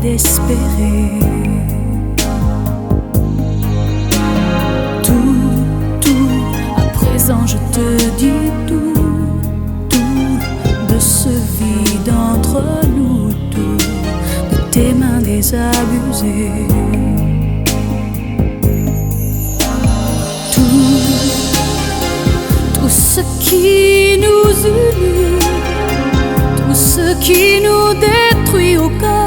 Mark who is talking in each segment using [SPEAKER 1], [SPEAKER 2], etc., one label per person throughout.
[SPEAKER 1] d'espérer. Tout, tout, à présent je te dis tout, tout de ce vide entre nous, tout de tes mains désabusées. Tout, tout ce qui nous unit, tout ce qui nous détruit au cœur.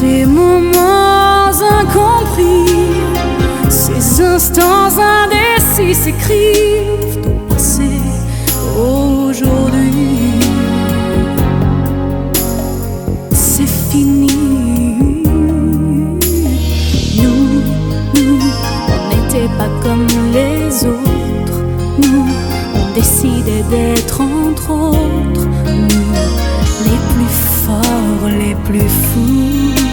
[SPEAKER 1] Ces moments incompris, ces instants indécis s'écrivent au passé, aujourd'hui. C'est fini. Nous, nous, on n'était pas comme les autres. Nous, on décidait d'être entre autres. Nous, les plus forts, les plus fous.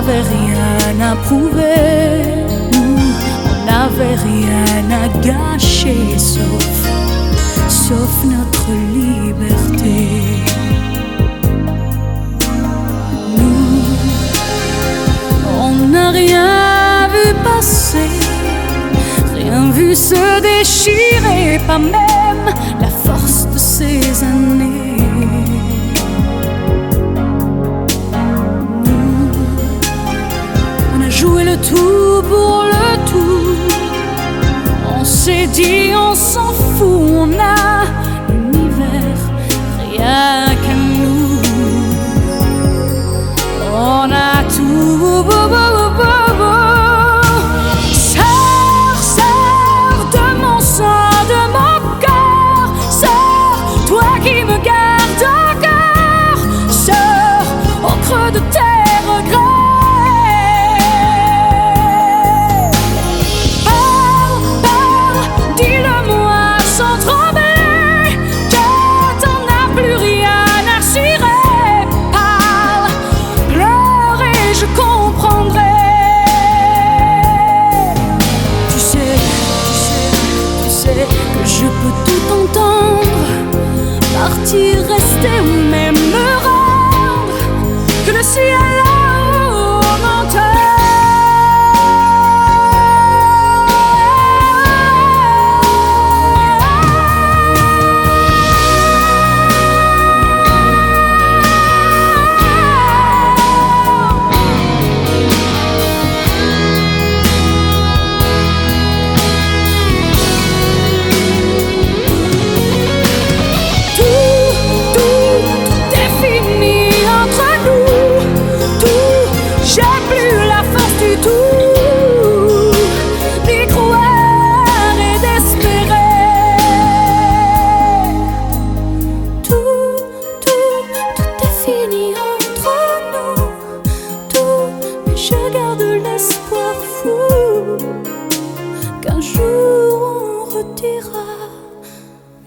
[SPEAKER 1] N'avait rien à prouver. On n'avait rien à gâcher sauf, sauf notre liberté. Nous, on n'a rien vu passer, rien vu se déchirer, pas même la force de ces années. Le tout pour le tout. On s'est dit, on s'en fout,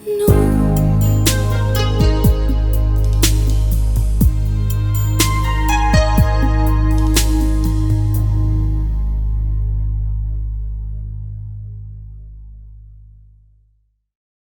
[SPEAKER 1] No.